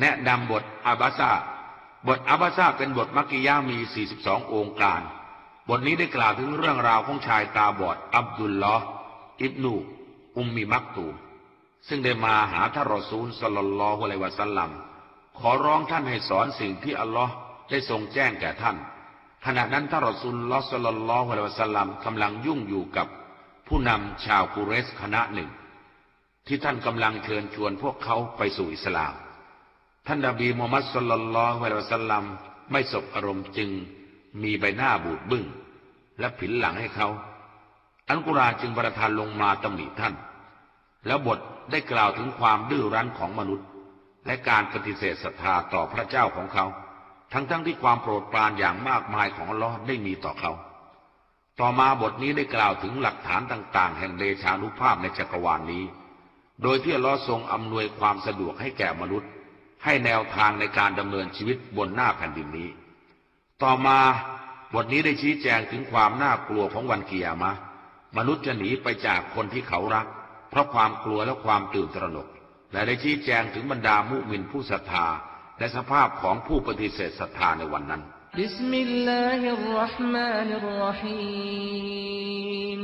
แนะนำบทอาบาซาบทอาบาซาเป็นบทมักกิยามี 42 องค์การ บทนี้ได้กล่าวถึงเรื่องราวของชายตาบอดอับดุลลอฮ์อิบนู อุมมีมักตูมซึ่งได้มาหาท่านรอซูลสลลลอฮุอะลัยวะสัลลัม ขอร้องท่านให้สอนสิ่งที่อัลลอฮ์ได้ทรงแจ้งแก่ท่าน ขณะนั้นท่านรอซูลลอฮ์สลลลลอฮุอะลัยวะสัลลัมกำลังยุ่งอยู่กับผู้นำชาวกุเรสคณะหนึ่ง ที่ท่านกำลังเชิญชวนพวกเขาไปสู่อิสลาม ท่านนบีมูฮัมมัดสุลลัลลอฮุอะลัยวะสัลลัมไม่สบอารมณ์จึงมีใบหน้าบูดบึ้ง และผินหลังให้เขา อันกุรานจึงประทานลงมาตำหนิท่าน แล้วบทได้กล่าวถึงความดื้อรั้นของมนุษย์ และการปฏิเสธศรัทธาต่อพระเจ้าของเขา ทั้งๆทที่ความโปรดปรานอย่างมากมายของอัลลอฮ์ได้มีต่อเขา ต่อมาบทนี้ได้กล่าวถึงหลักฐานต่าง ๆ แห่งเดชานุภาพในจักรวาลนนี้ โดยที่อัลลอฮ์ทรงอำนวยความสะดวกให้แก่มนุษย์ ให้แนวทางในการดำเนินชีวิตบนหน้าแผ่นดินนี้ ต่อมาบทนี้ได้ชี้แจงถึงความน่ากลัวของวันเกียรมะ มนุษย์จะหนีไปจากคนที่เขารัก เพราะความกลัวและความตื่นตระหนก และได้ชี้แจงถึงบรรดามุมินผู้ศรัทธา และสภาพของผู้ปฏิเสธศรัทธาในวันนั้นبسم الله الرحمن الرحيم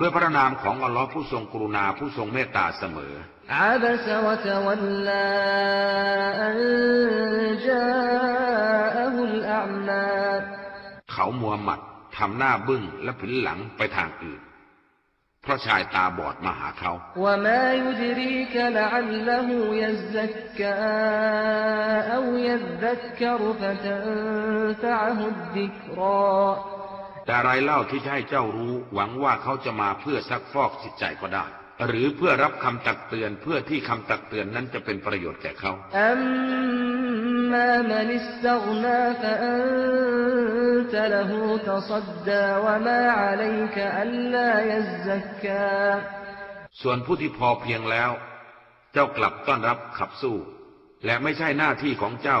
ด้วยพระนามของอัลลอฮ์ผู้ทรงกรุณาผู้ทรงเมตตาเสมอ عبس وتولى أن جاءه الأعمى เขามัวหมัดทำหน้าบึ้งและผินหลังไปทางอื่น เพราะชายตาบอดมาหาเขา وما يدريك لعله يزكى أو يذكر فتنفعه الذكرى แต่อะไรเล่าที่จะให้เจ้ารู้ หวังว่าเขาจะมาเพื่อซักฟอกจิตใจก็ได้ หรือเพื่อรับคำตักเตือนเพื่อที่คำตักเตือนนั้นจะเป็นประโยชน์แก่เขาส่วนผู้ที่พอเพียงแล้ว เจ้ากลับต้อนรับขับสู้ และไม่ใช่หน้าที่ของเจ้า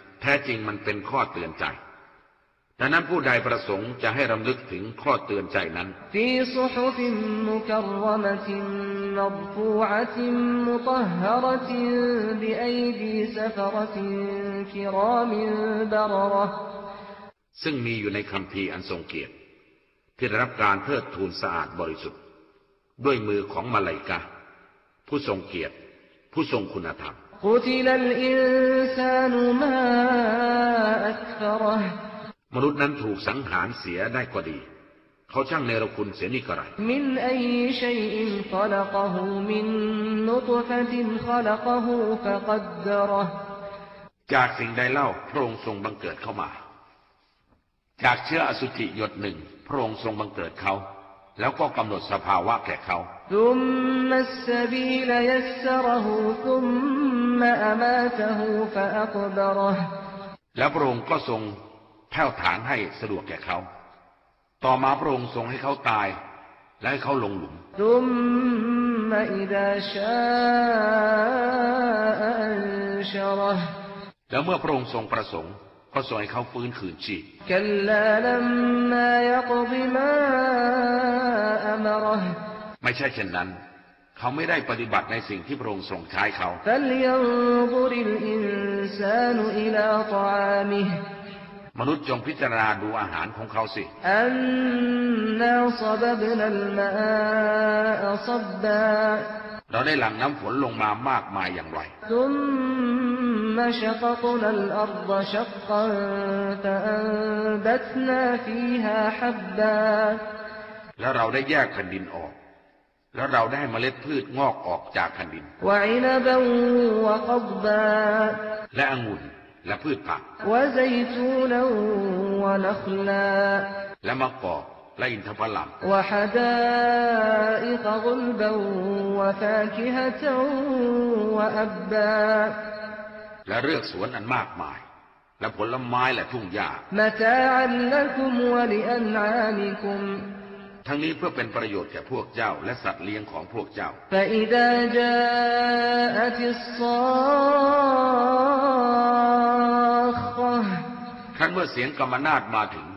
แท้จริงมันเป็นข้อเตือนใจ ดังนั้นผู้ใดประสงค์จะให้รำลึกถึงข้อเตือนใจนั้น في صحف مكرمة مرفوعة مطهرة بأيدي سفرة كرام بررة ซึ่งมีอยู่ในคำพีร์อันทรงเกียรติ ที่ได้รับการเทิดทูนสะอาดบริสุทธิ์ ด้วยมือของมาลายกาผู้ทรงเกียรติ ผู้ทรงคุณธรรม قتل الإنسان ما أكفره มนุษย์นั้นถูกสังหารเสียได้ก็ดี เขาช่างเนรคุณเสียนี่กระไรจากสิ่งใดเล่าพระองค์ทรงบังเกิดเข้ามา จากเชื้ออสุจิหยดหนึ่งพระองค์ทรงบังเกิดเขาแล้วก็กำหนดสภาวะแก่เขา แล้วพระองค์ก็ทรงแผ่ฐานให้สะดวกแก่เขา ต่อมาพระองค์ทรงให้เขาตาย และให้เขาลงหลุมแล้วเมื่อพระองค์ทรงประสงค์ก็ทรงให้เขาฟื้นคืนชีพไม่ใช่เช่นนั้น ขาไม่ได้ปฏิบัติในสิ่งที่พระองค์ทรงใช้เขา มนุษย์จงพิจารณาดูอาหารของเขาสิเราได้หลั่งน้ำฝนลงมามากมายอย่างไรแล้วเราได้แยกแผ่นดินออก แล้วเราได้เมล็ดพืชงอกออกจากแผ่นดิน และองุ่นและพืชผัก และมะกอกและอินทผลัมและเรือกสวนอันมากมาย และผลไม้และทุ่งหญ้า ทั้งนี้เพื่อเป็นประโยชน์แก่พวกเจ้า และสัตว์เลี้ยงของพวกเจ้า ครั้นเมื่อเสียงกรรมนาฏมาถึง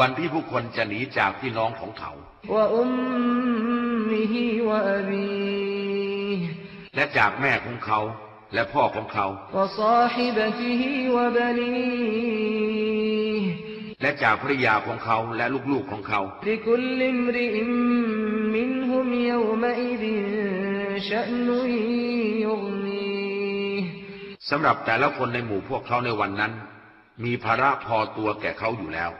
วันที่ผู้คนจะหนีจากพี่น้องของเขา และจากแม่ของเขา และพ่อของเขา และจากภรรยาของเขาและลูกๆของเขา สำหรับแต่ละคนในหมู่พวกเขาในวันนั้น มีภาระพอตัวแก่เขาอยู่แล้ว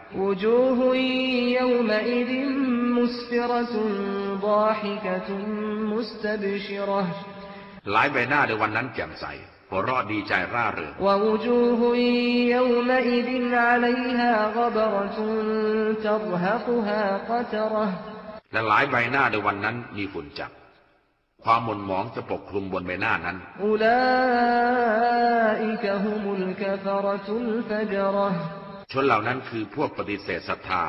หลายใบหน้าในวันนั้นแจ่มใสหัวรอดดีใจร่าเริงและหลายใบหน้าในวันนั้นมีฝุ่นจับ ความหม่นหมองจะปกคลุมบนใบหน้านั้นชนเหล่านั้นคือพวกปฏิเสธศรัทธา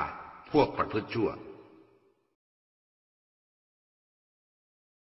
พวกประพฤติชั่ว